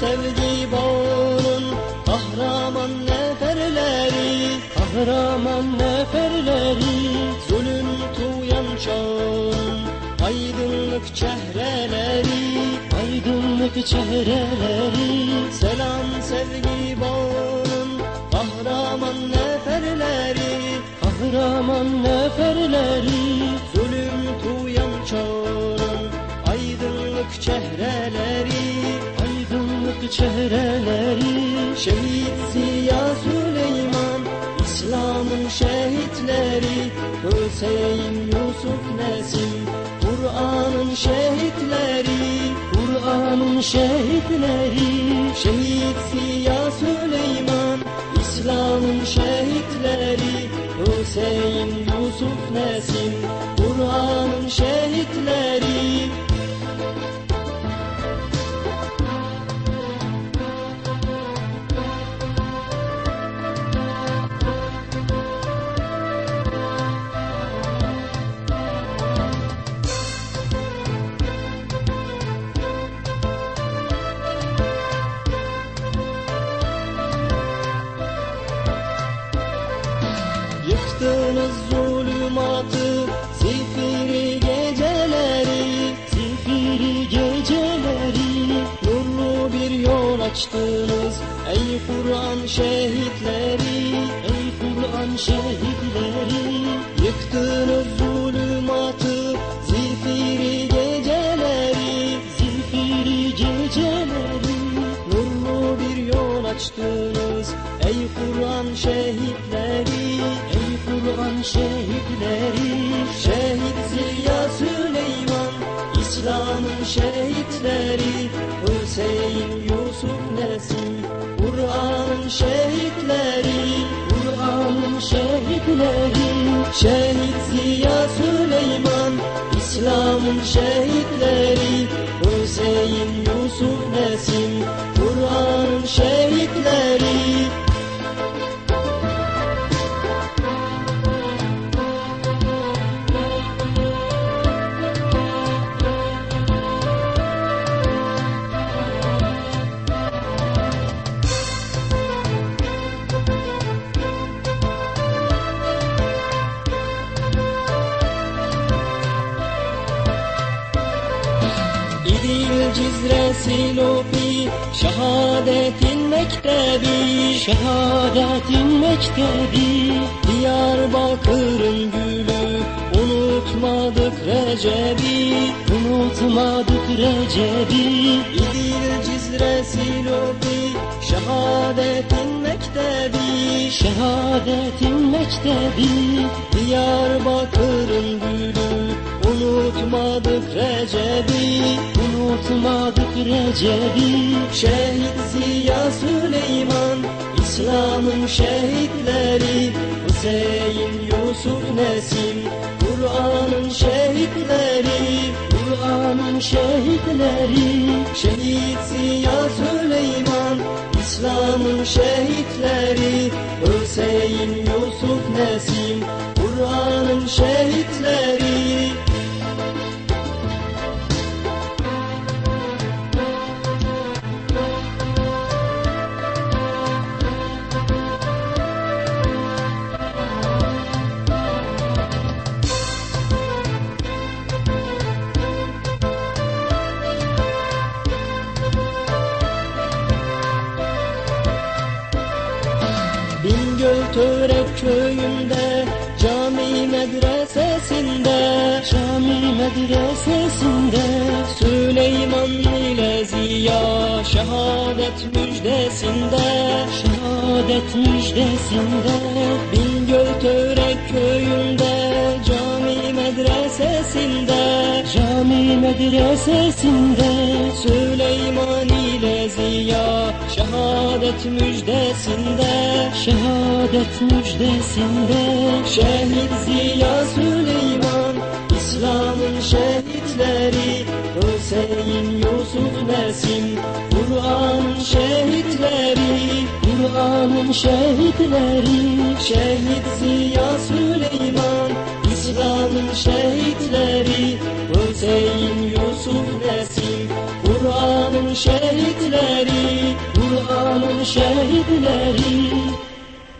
sevgi bağının kahraman neferleri Kahraman neferleri Zulüm tuyan çağın aydınlık çehreleri Aydınlık çehreleri. Selam sevgi bağının kahraman neferleri Kahraman neferleri Zulüm tuyan çağın aydınlık çehreleri Çehreleri Şehit Ziya Süleyman İslam'ın şehitleri Hüseyin Yusuf Nesim Kur'an'ın şehitleri Kur'an'ın şehitleri Şehit Ziya Süleyman İslam'ın şehitleri Hüseyin Yusuf Nesim Kur'an'ın şehitleri Yıktınız zulümatı Zifiri geceleri Zifiri geceleri. Nurlu bir yol açtınız Ey Kur'an şehitleri Ey Kur'an şehitleri. Yıktınız zulümatı Şehitleri Şehit Ziya Süleyman İslam'ın şehitleri Hüseyin Yusuf Nesim Kur'an'ın şehitleri Kur'an'ın şehitleri Şehit Ziya Süleyman İslam'ın şehitleri Hüseyin Yusuf Nesim Kur'an'ın şehitleri İdil Cizre Silopi Şehadetin mektebi Şehadetin mektebi Diyarbakır'ın gülü Unutmadık Recep'i Unutmadık Recep'i İdil Cizre Silopi Şehadetin mektebi Şehadetin mektebi Diyarbakır'ın gülü Unutmadık Recep'i Unutmadık Recep'i Şehit Ziya Süleyman İslam'ın şehitleri. Hüseyin Yusuf Nesim Kur'an'ın şehitleri. Kur'an'ın şehitleri. Şehit Ziya Süleyman İslam'ın şehitleri. Hüseyin Yusuf Nesim Bingöl Törek köyünde Cami medresesinde Cami medresesinde Süleyman ile Ziya Şehadet müjdesinde. Şehadet müjdesinde. Bingöl Törek köyünde Cami medresesinde. Cami medresesinde. Süleyman ile Ziya Şehadet müjdesinde. Şehadet müjdesinde. Şehit Ziya Süleyman İslam'ın şehitleri Hüseyin Yusuf Nesim Kur'an'ın şehitleri Kur'an'ın şehitleri. Şehit Ziya Süleyman İslam'ın şehitleri. Hüseyin Yusuf Nesim Kur'an'ın şehitleri. İran'ın şehitleri